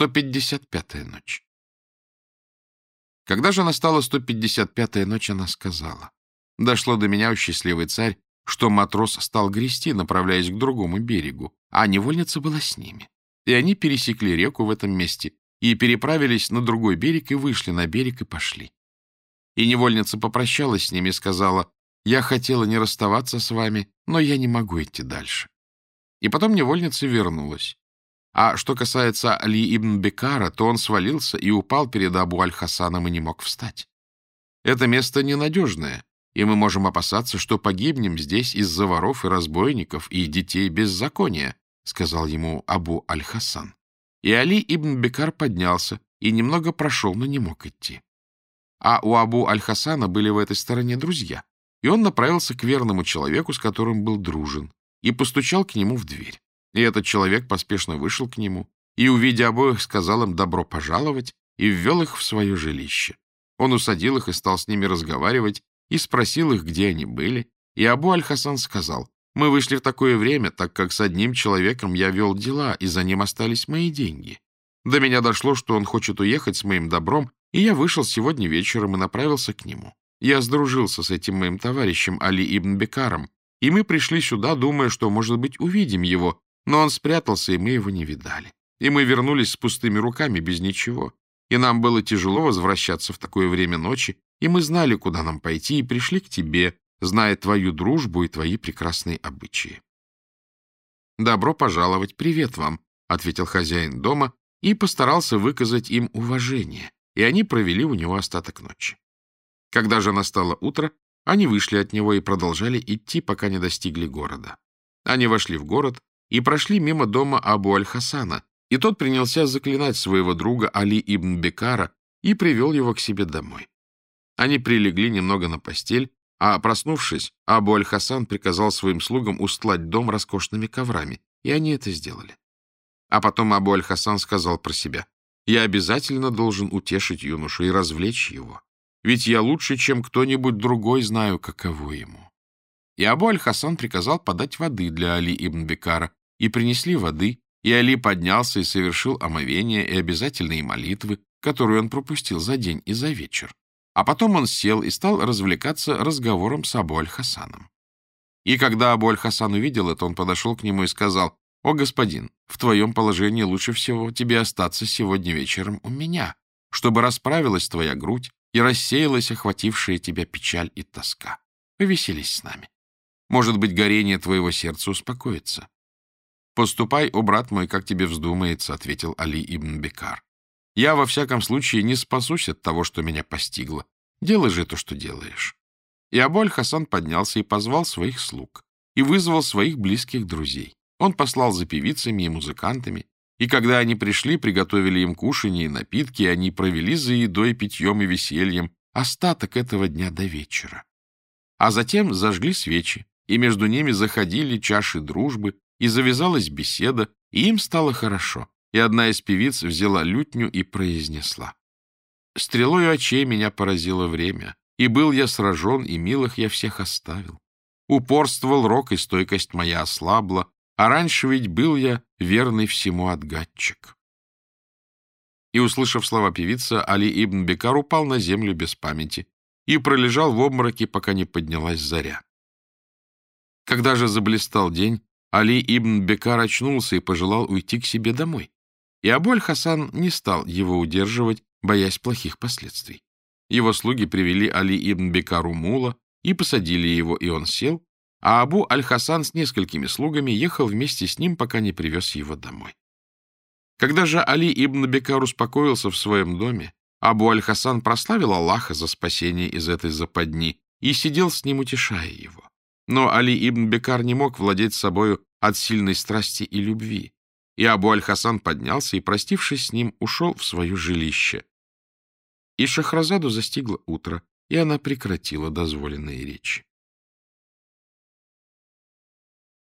155-я ночь. Когда же настала 155-я ночь, она сказала. Дошло до меня, о счастливый царь, что матрос стал грести, направляясь к другому берегу, а невольница была с ними. И они пересекли реку в этом месте и переправились на другой берег и вышли на берег и пошли. И невольница попрощалась с ними и сказала, «Я хотела не расставаться с вами, но я не могу идти дальше». И потом невольница вернулась. А что касается Али ибн Бекара, то он свалился и упал перед Абу Аль-Хасаном и не мог встать. Это место ненадежное, и мы можем опасаться, что погибнем здесь из-за воров и разбойников и детей беззакония, — сказал ему Абу Аль-Хасан. И Али ибн Бекар поднялся и немного прошел, но не мог идти. А у Абу Аль-Хасана были в этой стороне друзья, и он направился к верному человеку, с которым был дружен, и постучал к нему в дверь. И этот человек поспешно вышел к нему и, увидя обоих, сказал им добро пожаловать и ввел их в свое жилище. Он усадил их и стал с ними разговаривать и спросил их, где они были. И Абу Аль-Хасан сказал, «Мы вышли в такое время, так как с одним человеком я вел дела, и за ним остались мои деньги. До меня дошло, что он хочет уехать с моим добром, и я вышел сегодня вечером и направился к нему. Я сдружился с этим моим товарищем Али ибн Бекаром, и мы пришли сюда, думая, что, может быть, увидим его, но он спрятался, и мы его не видали. И мы вернулись с пустыми руками, без ничего. И нам было тяжело возвращаться в такое время ночи, и мы знали, куда нам пойти, и пришли к тебе, зная твою дружбу и твои прекрасные обычаи. «Добро пожаловать, привет вам», — ответил хозяин дома и постарался выказать им уважение, и они провели у него остаток ночи. Когда же настало утро, они вышли от него и продолжали идти, пока не достигли города. Они вошли в город и прошли мимо дома Абу Аль-Хасана, и тот принялся заклинать своего друга Али ибн Бекара и привел его к себе домой. Они прилегли немного на постель, а, проснувшись, Абу Аль-Хасан приказал своим слугам устлать дом роскошными коврами, и они это сделали. А потом Абу Аль-Хасан сказал про себя, «Я обязательно должен утешить юношу и развлечь его, ведь я лучше, чем кто-нибудь другой, знаю, каково ему». И Абу Аль-Хасан приказал подать воды для Али ибн Бекара, и принесли воды, и Али поднялся и совершил омовение и обязательные молитвы, которые он пропустил за день и за вечер. А потом он сел и стал развлекаться разговором с Абу Аль-Хасаном. И когда Абу Аль-Хасан увидел это, он подошел к нему и сказал, «О, господин, в твоем положении лучше всего тебе остаться сегодня вечером у меня, чтобы расправилась твоя грудь и рассеялась охватившая тебя печаль и тоска. Повеселись с нами. Может быть, горение твоего сердца успокоится. «Поступай, о брат мой, как тебе вздумается», — ответил Али ибн Бекар. «Я, во всяком случае, не спасусь от того, что меня постигло. Делай же то, что делаешь». И Аболь-Хасан поднялся и позвал своих слуг, и вызвал своих близких друзей. Он послал за певицами и музыкантами, и когда они пришли, приготовили им кушанье и напитки, и они провели за едой, питьем и весельем остаток этого дня до вечера. А затем зажгли свечи, и между ними заходили чаши дружбы, и завязалась беседа, и им стало хорошо, и одна из певиц взяла лютню и произнесла. «Стрелою очей меня поразило время, и был я сражен, и милых я всех оставил. Упорствовал рок, и стойкость моя ослабла, а раньше ведь был я верный всему отгадчик». И, услышав слова певицы, Али ибн Бекар упал на землю без памяти и пролежал в обмороке, пока не поднялась заря. Когда же заблистал день, Али ибн Бекар очнулся и пожелал уйти к себе домой. И Абуль-Хасан не стал его удерживать, боясь плохих последствий. Его слуги привели Али ибн Бекару мула и посадили его, и он сел, а Абу Аль-Хасан с несколькими слугами ехал вместе с ним, пока не привез его домой. Когда же Али ибн Бекар успокоился в своем доме, Абу Аль-Хасан прославил Аллаха за спасение из этой западни и сидел с ним, утешая его. Но Али ибн Бекар не мог владеть собою от сильной страсти и любви, и Абу Аль-Хасан поднялся и, простившись с ним, ушел в свое жилище. И Шахразаду застигло утро, и она прекратила дозволенные речи.